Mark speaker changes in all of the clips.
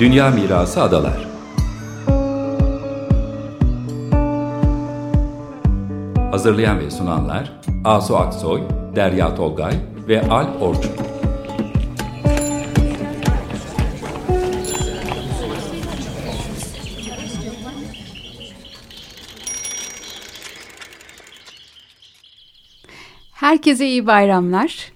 Speaker 1: Dünya Mirası Adalar Hazırlayan ve sunanlar Asu Aksoy, Derya Tolgay ve Alp Orçun.
Speaker 2: Herkese iyi bayramlar.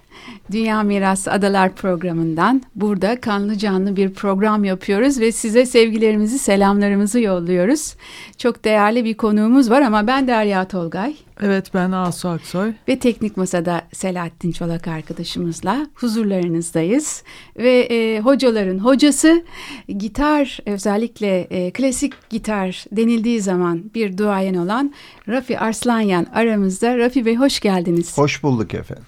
Speaker 2: Dünya Mirası Adalar programından burada kanlı canlı bir program yapıyoruz ve size sevgilerimizi, selamlarımızı yolluyoruz. Çok değerli bir konuğumuz var ama ben Derya Tolgay.
Speaker 3: Evet ben Asu Aksoy.
Speaker 2: Ve Teknik Masa'da Selahattin Çolak arkadaşımızla huzurlarınızdayız. Ve e, hocaların hocası gitar özellikle e, klasik gitar denildiği zaman bir duayen olan Rafi Arslanyan aramızda. Rafi Bey hoş geldiniz.
Speaker 4: Hoş bulduk efendim.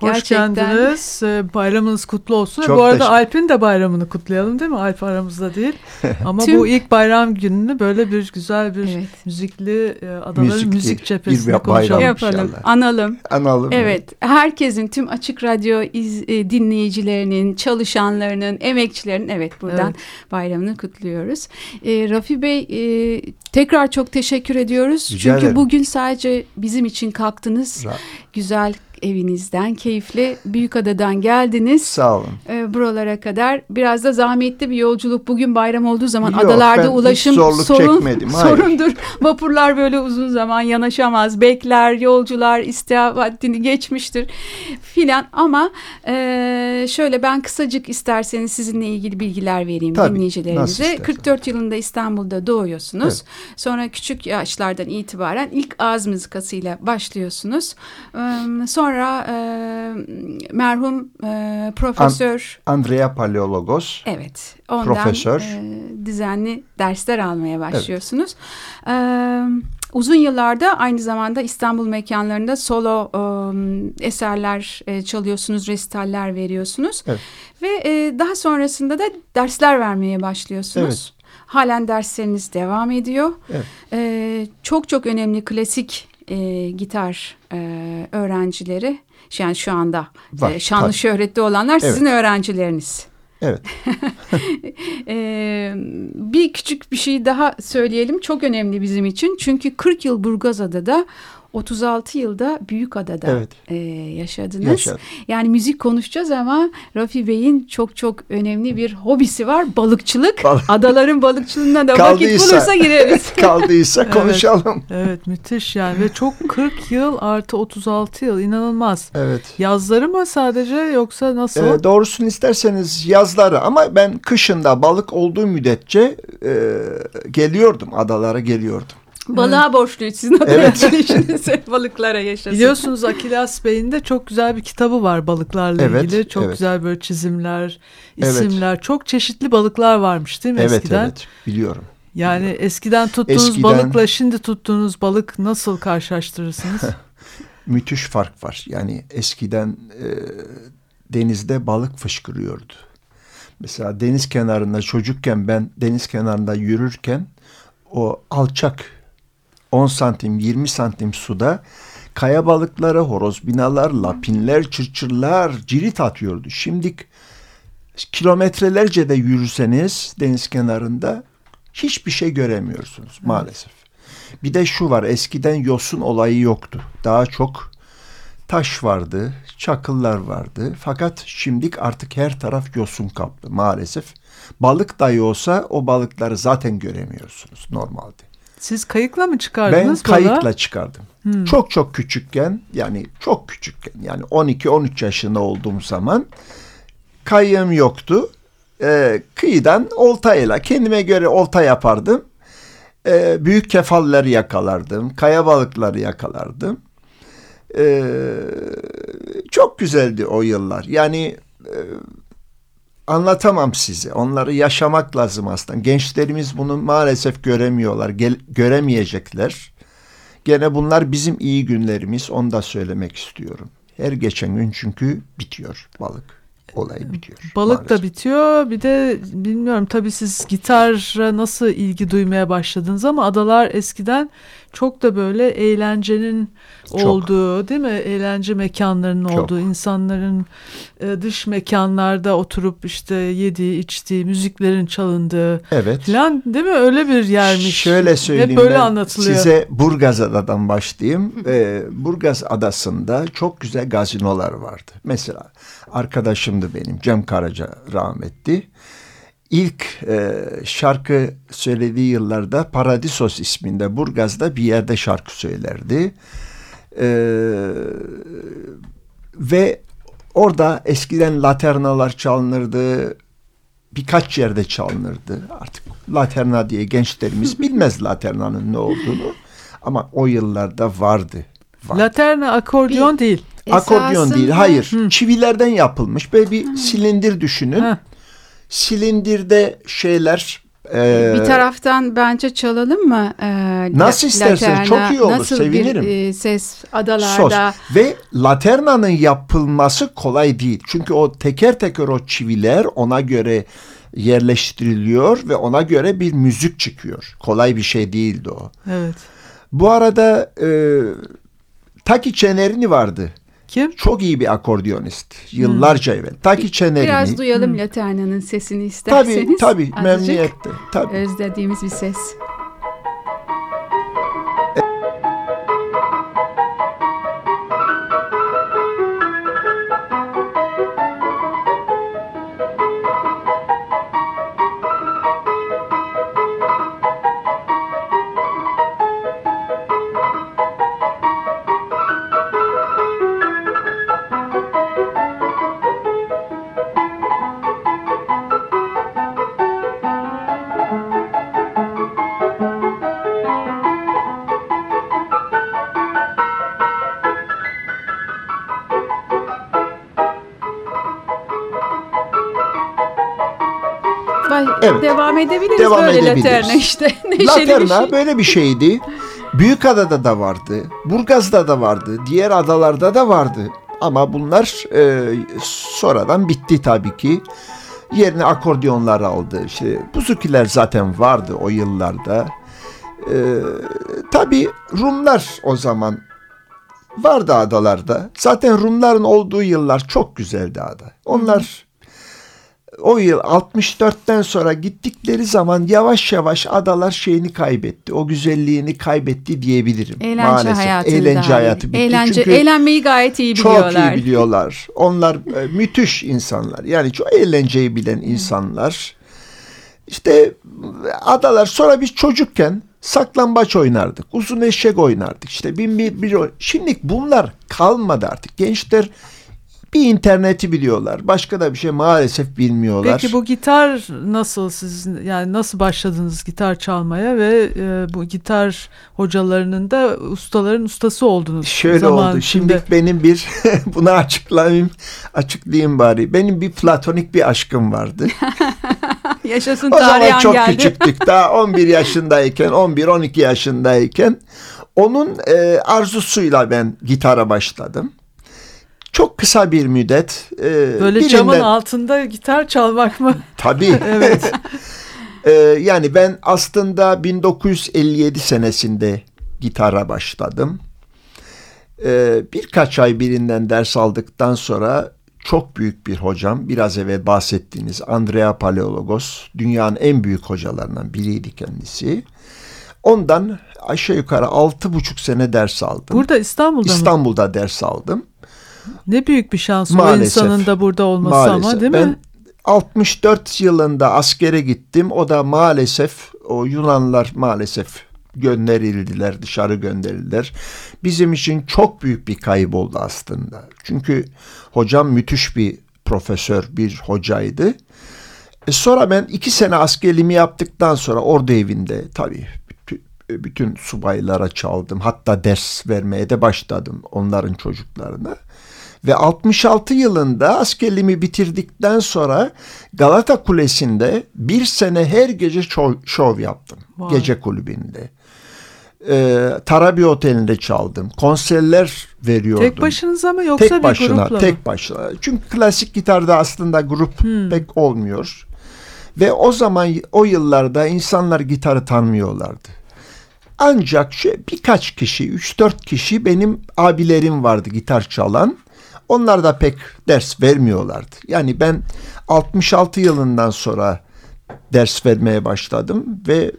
Speaker 3: Hoş Gerçekten... geldiniz. Ee, bayramınız kutlu olsun. Çok bu arada teşekkür... Alp'in de bayramını kutlayalım değil mi? Alp aramızda değil. Ama Tüm... bu ilk bayram gününü böyle bir güzel bir evet. müzikli e, adaların müzik, müzik cephesinde konuşalım.
Speaker 2: Yapalım, inşallah. analım. Analım. Evet, herkesin tüm Açık Radyo iz, e, dinleyicilerinin, çalışanlarının, emekçilerin evet buradan evet. bayramını kutluyoruz. E, Rafi Bey e, tekrar çok teşekkür ediyoruz. Rica Çünkü ederim. bugün sadece bizim için kalktınız. Ra Güzel evinizden keyifli Büyükada'dan geldiniz.
Speaker 4: Sağ olun.
Speaker 2: E, buralara kadar biraz da zahmetli bir yolculuk. Bugün bayram olduğu zaman Yok, adalarda ulaşım sorun, sorundur. Vapurlar böyle uzun zaman yanaşamaz. Bekler, yolcular istirahatini geçmiştir filan ama e, şöyle ben kısacık isterseniz sizinle ilgili bilgiler vereyim Tabii, dinleyicilerimize. 44 yılında İstanbul'da doğuyorsunuz. Evet. Sonra küçük yaşlardan itibaren ilk ağız mızıkasıyla başlıyorsunuz. E, sonra Sonra e, merhum e, profesör...
Speaker 4: An Andrea Paleologos.
Speaker 2: Evet. Ondan profesör. E, düzenli dersler almaya başlıyorsunuz. Evet. E, uzun yıllarda aynı zamanda İstanbul mekanlarında solo e, eserler e, çalıyorsunuz, resitaller veriyorsunuz. Evet. Ve e, daha sonrasında da dersler vermeye başlıyorsunuz. Evet. Halen dersleriniz devam ediyor. Evet. E, çok çok önemli klasik e, gitar e, öğrencileri yani şu anda Var, e, şanlı tabii. şöhretli olanlar evet. sizin öğrencileriniz.
Speaker 4: Evet.
Speaker 2: ee, bir küçük bir şey daha söyleyelim. Çok önemli bizim için. Çünkü 40 yıl Burgazada'da 36 yılda Büyükada'da evet. e, yaşadınız. Yaşadım. Yani müzik konuşacağız ama Rafi Bey'in çok çok önemli bir hobisi var. Balıkçılık. Bal Adaların balıkçılığına da Kaldıysa, vakit bulursa gireriz.
Speaker 4: Kaldıysa konuşalım.
Speaker 3: Evet, evet müthiş yani ve çok 40 yıl artı 36 yıl inanılmaz. Evet. Yazları mı sadece yoksa nasıl?
Speaker 4: Ee, doğrusunu isterseniz yazları ama ben kışında balık olduğu müddetçe e, geliyordum adalara geliyordum.
Speaker 2: Balığa evet. borçluyuz sizin evet. balıklara yaşasın.
Speaker 3: Biliyorsunuz Akilas Bey'in de çok güzel bir kitabı var balıklarla evet, ilgili. Çok evet. güzel böyle çizimler, isimler. Evet. Çok çeşitli balıklar varmış değil mi
Speaker 4: evet,
Speaker 3: eskiden?
Speaker 4: Evet biliyorum.
Speaker 3: Yani eskiden tuttuğunuz eskiden... balıkla şimdi tuttuğunuz balık nasıl karşılaştırırsınız?
Speaker 4: Müthiş fark var. Yani eskiden e, denizde balık fışkırıyordu. Mesela deniz kenarında çocukken ben deniz kenarında yürürken o alçak 10 santim 20 santim suda kaya balıkları, horoz binalar, lapinler, çırçırlar cirit atıyordu. Şimdi kilometrelerce de yürüseniz deniz kenarında hiçbir şey göremiyorsunuz evet. maalesef. Bir de şu var eskiden yosun olayı yoktu. Daha çok taş vardı, çakıllar vardı. Fakat şimdi artık her taraf yosun kaplı maalesef. Balık dahi olsa o balıkları zaten göremiyorsunuz normalde.
Speaker 3: Siz kayıkla mı çıkardınız?
Speaker 4: Ben kayıkla bana? çıkardım. Hmm. Çok çok küçükken yani çok küçükken yani 12-13 yaşında olduğum zaman kayığım yoktu. Ee, kıyıdan oltayla kendime göre olta yapardım. Ee, büyük kefalleri yakalardım. Kaya balıkları yakalardım. Ee, çok güzeldi o yıllar. Yani e, anlatamam size. Onları yaşamak lazım aslında. Gençlerimiz bunu maalesef göremiyorlar, gel, göremeyecekler. Gene bunlar bizim iyi günlerimiz. Onu da söylemek istiyorum. Her geçen gün çünkü bitiyor balık olayı bitiyor.
Speaker 3: Balık maalesef. da bitiyor. Bir de bilmiyorum tabii siz gitara nasıl ilgi duymaya başladınız ama adalar eskiden çok da böyle eğlencenin çok. olduğu değil mi? Eğlence mekanlarının çok. olduğu, insanların e, dış mekanlarda oturup işte yediği, içtiği, müziklerin çalındığı evet. falan değil mi? Öyle bir yermiş.
Speaker 4: Şöyle söyleyeyim Hep böyle ben anlatılıyor. size Burgaz Adadan başlayayım. ee, Burgaz Adası'nda çok güzel gazinolar vardı. Mesela arkadaşımdı benim Cem Karaca rahmetli ilk e, şarkı söylediği yıllarda Paradisos isminde Burgaz'da bir yerde şarkı söylerdi. E, ve orada eskiden laternalar çalınırdı. Birkaç yerde çalınırdı. Artık laterna diye gençlerimiz bilmez laternanın ne olduğunu. Ama o yıllarda vardı.
Speaker 3: vardı. Laterna akordeon bir, değil.
Speaker 4: Akordeon değil. Hayır. Hı. Çivilerden yapılmış. Böyle bir Hı. silindir düşünün. Hı silindirde şeyler
Speaker 2: ee, bir taraftan bence çalalım mı?
Speaker 4: Ee, nasıl isterseniz çok iyi olur nasıl sevinirim. Bir,
Speaker 2: e, ses adalarda.
Speaker 4: Sos. Ve laternanın yapılması kolay değil. Çünkü o teker teker o çiviler ona göre yerleştiriliyor ve ona göre bir müzik çıkıyor. Kolay bir şey değildi o.
Speaker 3: Evet.
Speaker 4: Bu arada e, Taki Çenerini vardı.
Speaker 3: Kim?
Speaker 4: Çok iyi bir akordiyonist. Yıllarca hmm. evvel. Taki Çenerini.
Speaker 2: Biraz duyalım hmm. Laterna'nın sesini isterseniz.
Speaker 4: Tabii tabii memnuniyetle. Tabii.
Speaker 2: Özlediğimiz bir ses. Edebiliriz Devam böyle edebiliriz. Laterna işte.
Speaker 4: Laterna şey. böyle bir şeydi. Büyükada'da da vardı. Burgaz'da da vardı. Diğer adalarda da vardı. Ama bunlar e, sonradan bitti tabii ki. Yerine akordeonlar aldı. İşte buzukiler zaten vardı o yıllarda. E, tabii Rumlar o zaman vardı adalarda. Zaten Rumların olduğu yıllar çok güzeldi ada. Onlar o yıl 64'ten sonra gittikleri zaman yavaş yavaş adalar şeyini kaybetti. O güzelliğini kaybetti diyebilirim.
Speaker 2: Eğlence maalesef. hayatı. Eğlence hayatı bitti. Eğlence, Çünkü eğlenmeyi gayet iyi biliyorlar.
Speaker 4: Çok iyi biliyorlar. Onlar e, müthiş insanlar. Yani çok eğlenceyi bilen insanlar. İşte adalar sonra biz çocukken saklambaç oynardık. Uzun eşek oynardık. İşte bin bir, bir Şimdi bunlar kalmadı artık. Gençler bir interneti biliyorlar. Başka da bir şey maalesef bilmiyorlar.
Speaker 3: Peki bu gitar nasıl siz yani nasıl başladınız gitar çalmaya ve e, bu gitar hocalarının da ustaların ustası oldunuz.
Speaker 4: Şöyle zaman oldu. Şimdi benim bir buna açıklayayım açıklayayım bari. Benim bir platonik bir aşkım vardı.
Speaker 2: Yaşasın
Speaker 4: o zaman çok geldi. küçüktük. Daha 11 yaşındayken, 11-12 yaşındayken onun e, arzusuyla ben gitara başladım çok kısa bir müddet.
Speaker 3: E, Böyle birinden... camın altında gitar çalmak mı?
Speaker 4: Tabii. evet. e, yani ben aslında 1957 senesinde gitara başladım. E, birkaç ay birinden ders aldıktan sonra çok büyük bir hocam, biraz evvel bahsettiğiniz Andrea Paleologos, dünyanın en büyük hocalarından biriydi kendisi. Ondan aşağı yukarı altı buçuk sene ders aldım.
Speaker 3: Burada İstanbul'da
Speaker 4: İstanbul'da
Speaker 3: mı?
Speaker 4: ders aldım.
Speaker 3: Ne büyük bir şans maalesef, o insanın da burada olması maalesef. ama değil ben mi?
Speaker 4: 64 yılında askere gittim. O da maalesef o Yunanlar maalesef gönderildiler, dışarı gönderildiler. Bizim için çok büyük bir kayıp oldu aslında. Çünkü hocam müthiş bir profesör, bir hocaydı. E sonra ben iki sene askerliğimi yaptıktan sonra ordu evinde tabii bütün, subaylara çaldım. Hatta ders vermeye de başladım onların çocuklarına. Ve 66 yılında askerliğimi bitirdikten sonra Galata Kulesi'nde bir sene her gece şov, şov yaptım. Wow. Gece kulübünde. Ee, Tarabi Oteli'nde çaldım. Konserler veriyordum.
Speaker 3: Tek başınıza mı yoksa tek başına, bir grupla
Speaker 4: mı? Tek başına. Çünkü klasik gitarda aslında grup hmm. pek olmuyor. Ve o zaman o yıllarda insanlar gitarı tanımıyorlardı. Ancak şu, birkaç kişi, 3-4 kişi benim abilerim vardı gitar çalan. Onlar da pek ders vermiyorlardı. Yani ben 66 yılından sonra ders vermeye başladım ve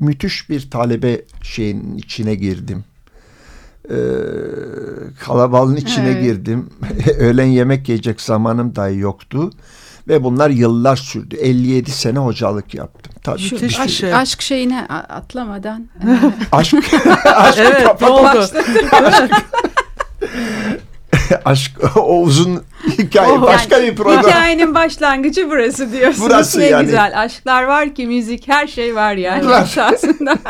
Speaker 4: müthiş bir talebe şeyin içine girdim. Ee, kalabalığın içine evet. girdim. Öğlen yemek yiyecek zamanım dahi yoktu. Ve bunlar yıllar sürdü. 57 sene hocalık yaptım.
Speaker 2: Tabii Şu, aşk, şey. aşk şeyine atlamadan.
Speaker 4: aşk, aşk evet, oldu. aşk, aşk o uzun hikaye oh, başka yani, bir program.
Speaker 2: Hikayenin başlangıcı burası diyorsunuz. Burası ne yani. güzel. Aşklar var ki müzik her şey var yani var. esasında.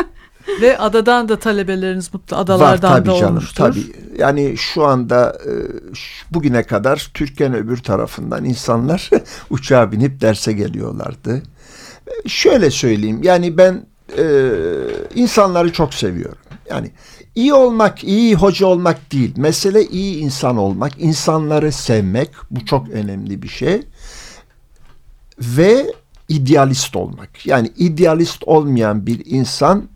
Speaker 3: Ve adadan da talebeleriniz mutlu adalardan var, tabii da canım, olmuştur. Tabii.
Speaker 4: Yani şu anda e, bugüne kadar Türkiye'nin öbür tarafından insanlar uçağa binip derse geliyorlardı. Şöyle söyleyeyim yani ben e, insanları çok seviyorum. Yani iyi olmak, iyi hoca olmak değil. Mesele iyi insan olmak, insanları sevmek. Bu çok önemli bir şey. Ve idealist olmak. Yani idealist olmayan bir insan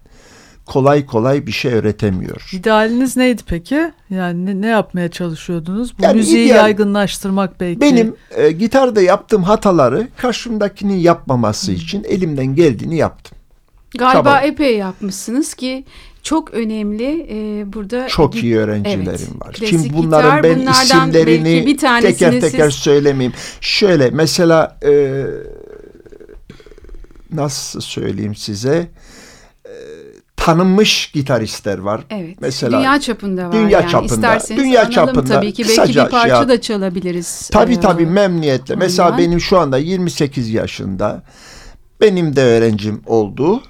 Speaker 4: kolay kolay bir şey öğretemiyor.
Speaker 3: İdealiniz neydi peki? Yani ne, ne yapmaya çalışıyordunuz? Bu yani müziği ideal, yaygınlaştırmak belki.
Speaker 4: Benim e, gitarda yaptığım hataları karşımdakinin yapmaması için elimden geldiğini yaptım.
Speaker 2: Galiba Çaba. epey yapmışsınız ki çok önemli e, burada.
Speaker 4: Çok iyi öğrencilerim evet, var. Şimdi bunların gitar, ben isimlerini bir teker teker siz... söylemeyeyim. Şöyle mesela e, nasıl söyleyeyim size? E, tanınmış gitaristler var.
Speaker 2: Evet. Mesela dünya çapında var.
Speaker 4: Dünya yani. çapında.
Speaker 2: İsterseniz dünya çapında. Tabii ki belki bir parça şey, da çalabiliriz.
Speaker 4: Tabii ee, tabii memnuniyetle. Ondan. Mesela benim şu anda 28 yaşında benim de öğrencim oldu.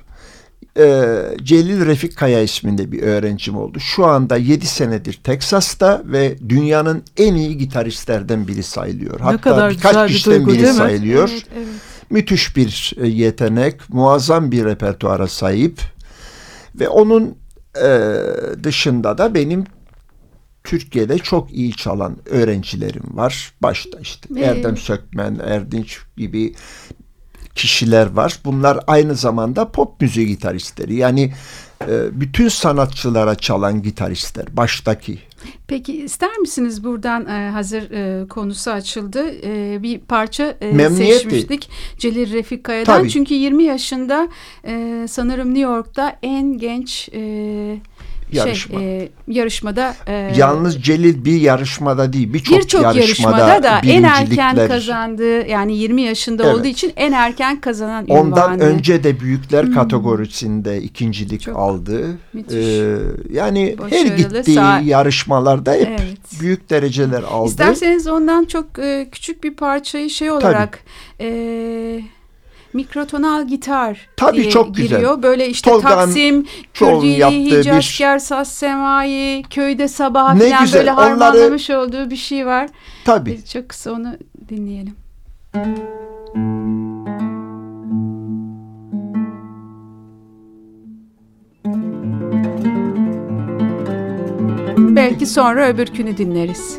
Speaker 4: Ee, Celil Refik Kaya isminde bir öğrencim oldu. Şu anda 7 senedir Teksas'ta ve dünyanın en iyi gitaristlerden biri sayılıyor. Ne Hatta kadar birkaç kişiden biri sayılıyor. Evet, evet. Müthiş bir e, yetenek, muazzam bir repertuara sahip ve onun e, dışında da benim Türkiye'de çok iyi çalan öğrencilerim var. Başta işte Erdem Sökmen, Erdinç gibi kişiler var. Bunlar aynı zamanda pop müziği gitaristleri. Yani e, bütün sanatçılara çalan gitaristler baştaki.
Speaker 2: Peki ister misiniz buradan e, hazır e, konusu açıldı bir parça e, seçmiştik Celil Refik Kaya'dan. Tabii. Çünkü 20 yaşında sanırım New York'ta en genç Yarışma. Şey, e, yarışmada. E,
Speaker 4: Yalnız Celil bir yarışmada değil birçok bir yarışmada,
Speaker 2: yarışmada da en erken kazandığı yani 20 yaşında evet. olduğu için en erken kazanan ünvanı.
Speaker 4: Ondan önce de büyükler hmm. kategorisinde ikincilik Çok aldı. Müthiş. Ee, yani Başarılı, her gittiği sağ... yarışmalarda hep evet. büyük dereceler aldı.
Speaker 2: İsterseniz ondan çok e, küçük bir parçayı şey olarak... Tabii. E, mikrotonal gitar Tabii, diye çok giriyor. Güzel. Böyle işte Tolga'nın Taksim, Kürdili, Hicaşker, bir... Saz Semai, Köyde Sabah ne falan güzel. böyle harmanlamış Onları... olduğu bir şey var.
Speaker 4: Tabii.
Speaker 2: Biz çok kısa onu dinleyelim. Belki sonra öbürkünü dinleriz.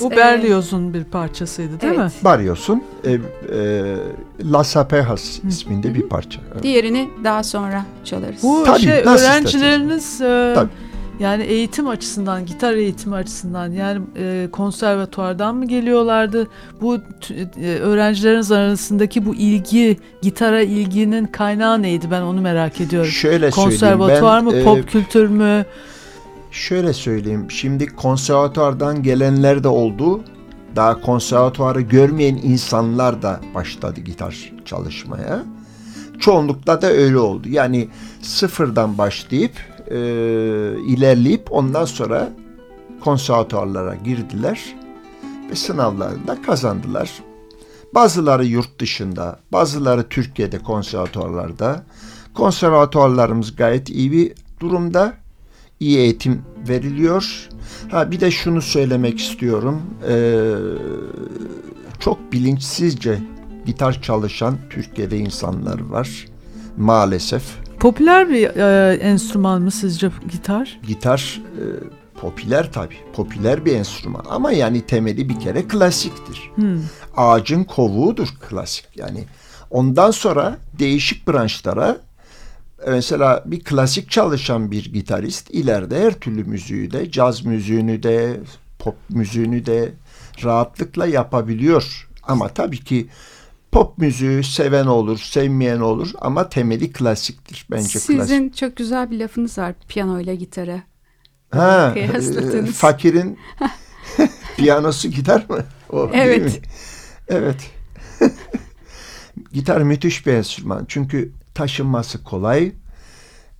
Speaker 3: Bu Berlioz'un bir parçasıydı değil evet.
Speaker 4: mi? Berlioz'un e, e, Las Apejas isminde Hı -hı. bir parça.
Speaker 2: Evet. Diğerini daha sonra çalarız.
Speaker 3: Bu Tabii, şey öğrencileriniz e, yani eğitim açısından, gitar eğitimi açısından yani e, konservatuardan mı geliyorlardı? Bu e, öğrencileriniz arasındaki bu ilgi, gitara ilginin kaynağı neydi? Ben onu merak ediyorum.
Speaker 4: Şöyle
Speaker 3: Konservatuar
Speaker 4: mı,
Speaker 3: e, pop kültür mü?
Speaker 4: Şöyle söyleyeyim. Şimdi konservatuardan gelenler de oldu. Daha konservatuarı görmeyen insanlar da başladı gitar çalışmaya. Çoğunlukla da öyle oldu. Yani sıfırdan başlayıp e, ilerleyip ondan sonra konservatuarlara girdiler ve sınavlarında kazandılar. Bazıları yurt dışında, bazıları Türkiye'de konservatuarlarda. Konservatuarlarımız gayet iyi bir durumda. İyi eğitim veriliyor. Ha bir de şunu söylemek istiyorum. Ee, çok bilinçsizce gitar çalışan Türkiye'de insanlar var. Maalesef.
Speaker 3: Popüler bir e, enstrüman mı sizce gitar?
Speaker 4: Gitar e, popüler tabii. Popüler bir enstrüman ama yani temeli bir kere klasiktir. Hmm. Ağacın kovuğudur klasik. Yani ondan sonra değişik branşlara mesela bir klasik çalışan bir gitarist ileride her türlü müziği de caz müziğini de pop müziğini de rahatlıkla yapabiliyor. Ama tabii ki pop müziği seven olur, sevmeyen olur ama temeli klasiktir bence
Speaker 2: Sizin
Speaker 4: klasik.
Speaker 2: çok güzel bir lafınız var piyano ile gitara.
Speaker 4: Ha, e, fakirin piyanosu gitar mı?
Speaker 2: O, evet. Mi?
Speaker 4: Evet. gitar müthiş bir enstrüman. Çünkü taşınması kolay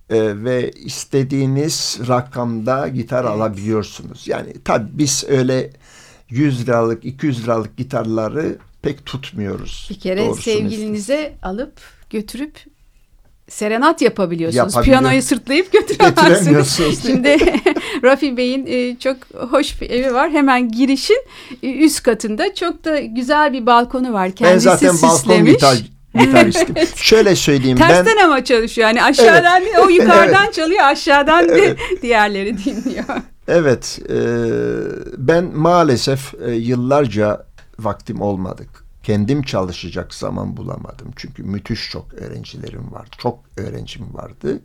Speaker 4: e, ve istediğiniz rakamda gitar evet. alabiliyorsunuz. Yani tabii biz öyle 100 liralık 200 liralık gitarları pek tutmuyoruz.
Speaker 2: Bir kere sevgilinize alıp götürüp serenat yapabiliyorsunuz. Piyanoyu sırtlayıp götüremezsiniz. Şimdi Rafi Bey'in e, çok hoş bir evi var. Hemen girişin e, üst katında çok da güzel bir balkonu var. Kendisi ben zaten süslemiş. balkon gitar
Speaker 4: gitaristim. Şöyle söyleyeyim
Speaker 2: Tersten ben... ama çalışıyor. Yani aşağıdan evet. o yukarıdan evet. çalıyor aşağıdan evet. diğerleri dinliyor.
Speaker 4: Evet. E, ben maalesef e, yıllarca vaktim olmadık. Kendim çalışacak zaman bulamadım. Çünkü müthiş çok öğrencilerim vardı. Çok öğrencim vardı.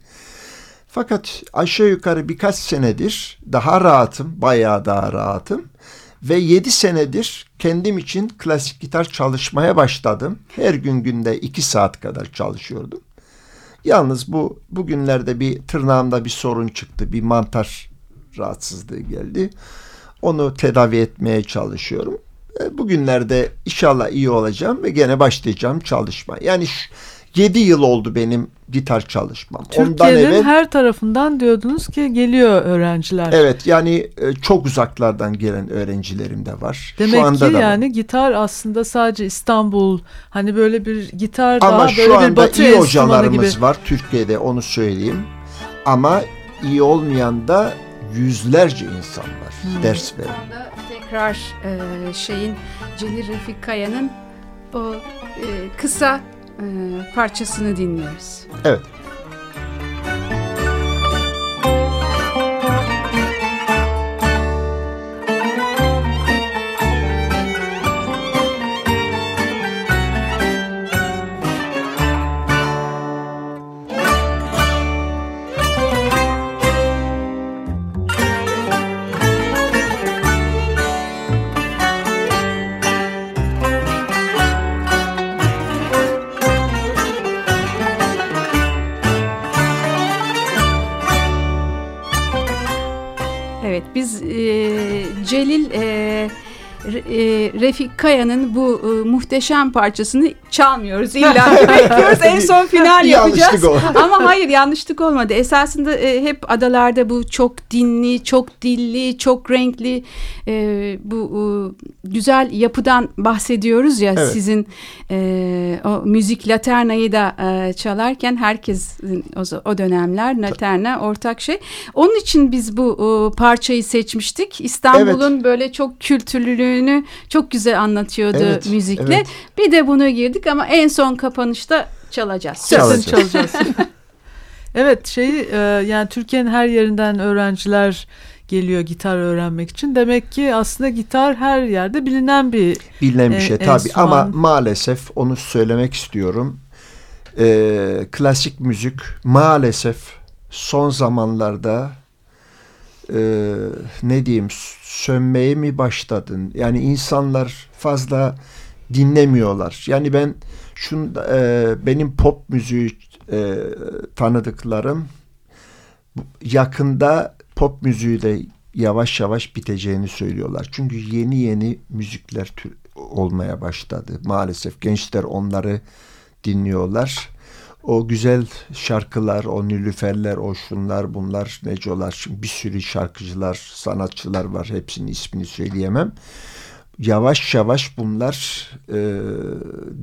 Speaker 4: Fakat aşağı yukarı birkaç senedir daha rahatım. Bayağı daha rahatım. Ve yedi senedir kendim için klasik gitar çalışmaya başladım. Her gün günde iki saat kadar çalışıyordum. Yalnız bu bugünlerde bir tırnağımda bir sorun çıktı. Bir mantar rahatsızlığı geldi. Onu tedavi etmeye çalışıyorum. E, bugünlerde inşallah iyi olacağım ve gene başlayacağım çalışma. Yani şu, 7 yıl oldu benim gitar çalışmam.
Speaker 3: Türkiye'nin evvel, her tarafından diyordunuz ki geliyor öğrenciler.
Speaker 4: Evet yani e, çok uzaklardan gelen öğrencilerim de var.
Speaker 3: Demek şu anda ki da yani var. gitar aslında sadece İstanbul hani böyle bir gitar Ama daha böyle bir batı iyi hocalarımız gibi.
Speaker 4: var Türkiye'de onu söyleyeyim. Ama iyi olmayan da yüzlerce insan var hmm. ders veren
Speaker 2: tekrar e, şeyin Celil Refik Kaya'nın o e, kısa parçasını dinliyoruz.
Speaker 4: Evet.
Speaker 2: E, Refik Kaya'nın bu e, muhteşem parçasını çalmıyoruz. İlla ki bekliyoruz. En son final yapacağız. Ama hayır yanlışlık olmadı. Esasında e, hep adalarda bu çok dinli, çok dilli, çok renkli e, bu e, güzel yapıdan bahsediyoruz ya evet. sizin e, o müzik laternayı da e, çalarken herkes o, o dönemler laterna ortak şey. Onun için biz bu e, parçayı seçmiştik. İstanbul'un evet. böyle çok kültürlülüğünü çok güzel anlatıyordu evet, müzikle. Evet. Bir de bunu girdik ama en son kapanışta çalacağız.
Speaker 3: Sözünü çalacağız. evet şey yani Türkiye'nin her yerinden öğrenciler geliyor gitar öğrenmek için. Demek ki aslında gitar her yerde bilinen bir
Speaker 4: bilinen bir şey e, tabii ama maalesef onu söylemek istiyorum. E, klasik müzik maalesef son zamanlarda e, ne diyeyim sönmeye mi başladın? Yani insanlar fazla dinlemiyorlar. Yani ben şun e, benim pop müziği e, tanıdıklarım yakında pop müziği de yavaş yavaş biteceğini söylüyorlar. Çünkü yeni yeni müzikler olmaya başladı. Maalesef gençler onları dinliyorlar. O güzel şarkılar, o nülüferler, o şunlar bunlar, necolar, bir sürü şarkıcılar, sanatçılar var. Hepsinin ismini söyleyemem. yavaş yavaş bunlar e,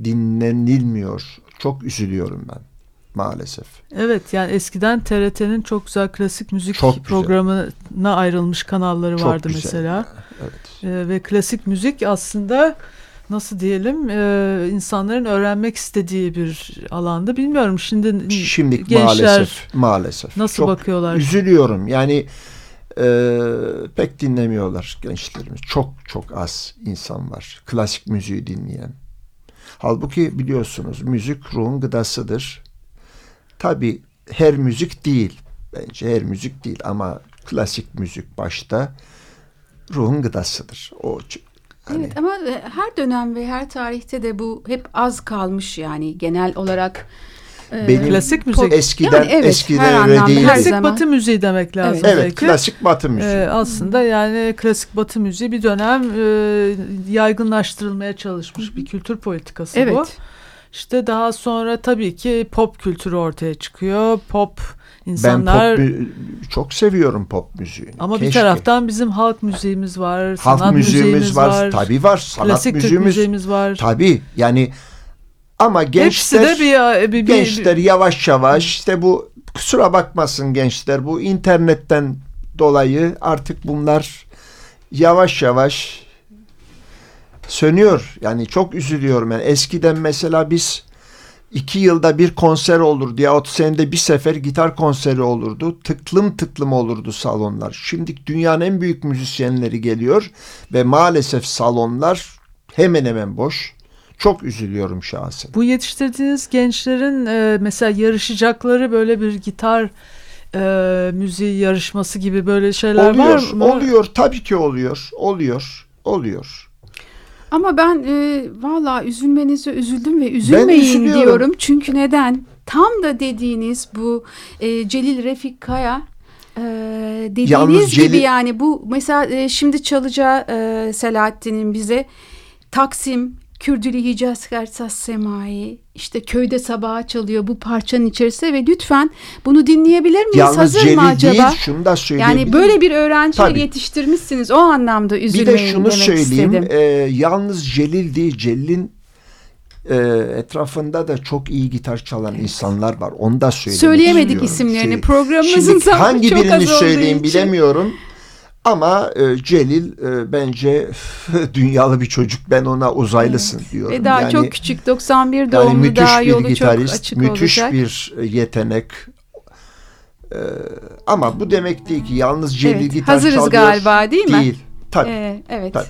Speaker 4: dinlenilmiyor. Çok üzülüyorum ben maalesef.
Speaker 3: Evet yani eskiden TRT'nin çok güzel klasik müzik çok programına güzel. ayrılmış kanalları çok vardı güzel. mesela. Evet. Ee, ve klasik müzik aslında nasıl diyelim e, insanların öğrenmek istediği bir alanda bilmiyorum. Şimdi
Speaker 4: şimdi gençler maalesef maalesef.
Speaker 3: nasıl çok bakıyorlar?
Speaker 4: üzülüyorum. Yani e, pek dinlemiyorlar gençlerimiz. Çok çok az insan var. Klasik müziği dinleyen. Halbuki biliyorsunuz müzik ruhun gıdasıdır. Tabi her müzik değil. Bence her müzik değil ama klasik müzik başta ruhun gıdasıdır. O
Speaker 2: Hani... Evet ama e, her dönem ve her tarihte de bu hep az kalmış yani genel olarak.
Speaker 4: E, Benim klasik müzik eskiden yani evet, eskiden öyle değil.
Speaker 3: Klasik zaman. batı müziği demek lazım.
Speaker 4: Evet, evet klasik batı müziği. Ee,
Speaker 3: aslında yani klasik batı müziği bir dönem e, yaygınlaştırılmaya çalışmış bir kültür politikası evet. bu. İşte daha sonra tabii ki pop kültürü ortaya çıkıyor. Pop İnsanlar
Speaker 4: ben pop çok seviyorum pop müziği.
Speaker 3: Ama Keşke. bir taraftan bizim halk müziğimiz var, halk sanat müziğimiz, müziğimiz var, var.
Speaker 4: Tabii var. Sanat klasik müziğimiz, müziğimiz var. Tabii. Yani ama gençler bir, bir, bir, gençler yavaş yavaş işte bu kusura bakmasın gençler bu internetten dolayı artık bunlar yavaş yavaş sönüyor. Yani çok üzülüyorum. Yani eskiden mesela biz iki yılda bir konser olurdu ya 30 senede bir sefer gitar konseri olurdu. Tıklım tıklım olurdu salonlar. Şimdi dünyanın en büyük müzisyenleri geliyor ve maalesef salonlar hemen hemen boş. Çok üzülüyorum şahsen.
Speaker 3: Bu yetiştirdiğiniz gençlerin e, mesela yarışacakları böyle bir gitar e, müziği yarışması gibi böyle şeyler
Speaker 4: oluyor,
Speaker 3: var
Speaker 4: mı? Oluyor tabii ki oluyor. Oluyor. Oluyor.
Speaker 2: Ama ben e, valla üzülmenize üzüldüm ve üzülmeyin diyorum. Çünkü neden? Tam da dediğiniz bu e, Celil Refik Kaya e, dediğiniz Yalnız gibi yani bu mesela e, şimdi çalacağı e, Selahattin'in bize Taksim, Kürdülü Hicaz Kersas Semai, işte köyde sabaha çalıyor bu parçanın içerisinde ve lütfen bunu dinleyebilir miyiz?
Speaker 4: Yalnız
Speaker 2: Hazır
Speaker 4: Celil
Speaker 2: mı acaba?
Speaker 4: Değil, şunu da.
Speaker 2: Yani böyle bir öğrenci Tabii. yetiştirmişsiniz o anlamda üzülmeyin
Speaker 4: Bir de şunu söyleyeyim. E, yalnız Celil değil Celil'in e, etrafında da çok iyi gitar çalan evet. insanlar var. Onu da söylemek
Speaker 2: Söyleyemedik isimlerini. Şey, Programımızın
Speaker 4: hangi çok birini söyleyeyim bilemiyorum. Ama e, Celil e, bence dünyalı bir çocuk. Ben ona uzaylısın evet. diyorum.
Speaker 2: Ve daha yani, çok küçük 91 doğumlu yani daha yolu gitarist, çok açık
Speaker 4: müthiş
Speaker 2: olacak.
Speaker 4: bir yetenek. Ee, ama bu demek değil ki yalnız Celil evet, gitar
Speaker 2: hazırız
Speaker 4: çalıyor.
Speaker 2: Hazırız galiba değil mi?
Speaker 4: Değil. Tabii.
Speaker 2: Ee, evet.
Speaker 4: Tabii.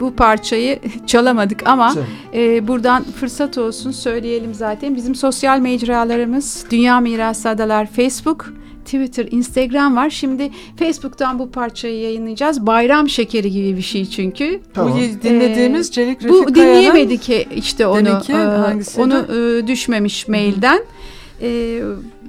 Speaker 2: Bu parçayı çalamadık ama e, buradan fırsat olsun söyleyelim zaten. Bizim sosyal mecralarımız Dünya Mirası Adalar Facebook, Twitter, Instagram var. Şimdi Facebook'tan bu parçayı yayınlayacağız. Bayram şekeri gibi bir şey çünkü.
Speaker 3: Tamam. Bu dinlediğimiz ee, Celik
Speaker 2: Refik Bu dinleyemedik işte onu. Ki, ee, onu e, düşmemiş mailden. E,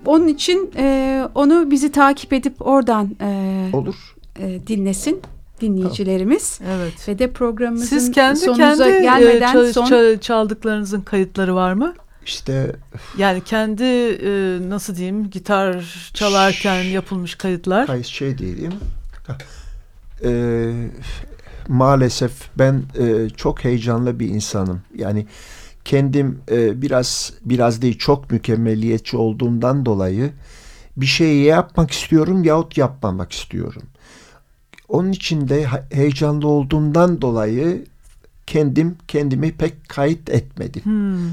Speaker 2: onun için e, onu bizi takip edip oradan e,
Speaker 4: olur
Speaker 2: e, dinlesin dinleyicilerimiz.
Speaker 3: Evet.
Speaker 2: Ve de programımızın
Speaker 3: Siz kendi kendi e, gelmeden çal, son çaldıklarınızın kayıtları var mı?
Speaker 4: İşte
Speaker 3: yani kendi e, nasıl diyeyim gitar çalarken yapılmış kayıtlar.
Speaker 4: Kayıt şey diyeyim. E, maalesef ben e, çok heyecanlı bir insanım. Yani kendim e, biraz biraz değil çok mükemmeliyetçi olduğumdan dolayı bir şeyi yapmak istiyorum yahut yapmamak istiyorum. Onun için de heyecanlı olduğumdan dolayı kendim kendimi pek kayıt etmedim.
Speaker 3: Hmm.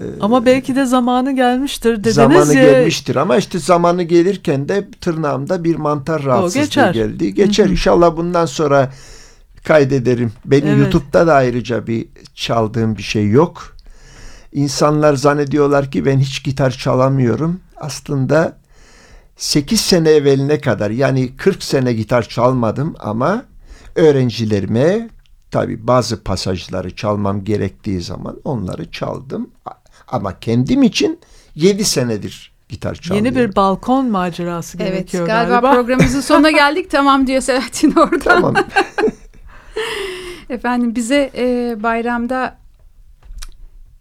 Speaker 3: Ee, ama belki de zamanı gelmiştir dediniz
Speaker 4: Zamanı
Speaker 3: ya.
Speaker 4: gelmiştir ama işte zamanı gelirken de tırnağımda bir mantar rahatsızlığı geçer. geldi. Geçer Hı-hı. inşallah bundan sonra kaydederim. Benim evet. YouTube'da da ayrıca bir çaldığım bir şey yok. İnsanlar zannediyorlar ki ben hiç gitar çalamıyorum. Aslında 8 sene evveline kadar yani 40 sene gitar çalmadım ama öğrencilerime tabi bazı pasajları çalmam gerektiği zaman onları çaldım. Ama kendim için 7 senedir gitar çalıyorum.
Speaker 3: Yeni bir balkon macerası evet, gerekiyor
Speaker 2: galiba. galiba programımızın sonuna geldik. tamam diyor Selahattin orada. Tamam. Efendim bize e, bayramda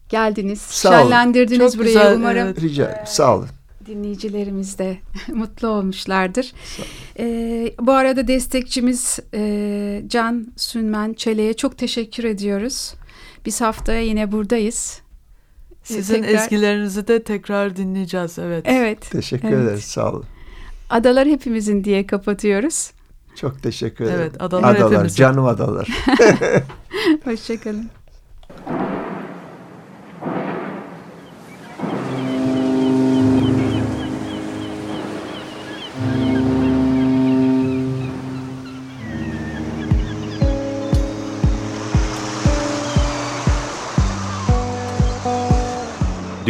Speaker 2: geldiniz. Sağ şenlendirdiniz burayı güzel, umarım. Evet.
Speaker 4: Rica sağ olun.
Speaker 2: Dinleyicilerimiz de mutlu olmuşlardır. E, bu arada destekçimiz e, Can Sünmen Çele'ye çok teşekkür ediyoruz. Biz haftaya yine buradayız.
Speaker 3: Sizin tekrar... ezgilerinizi de tekrar dinleyeceğiz. Evet.
Speaker 2: Evet.
Speaker 4: Teşekkür evet. ederiz. Sağ olun.
Speaker 2: Adalar hepimizin diye kapatıyoruz.
Speaker 4: Çok teşekkür ederim. Evet,
Speaker 3: adalar, adalar hepimizin.
Speaker 4: canım adalar.
Speaker 2: Hoşçakalın.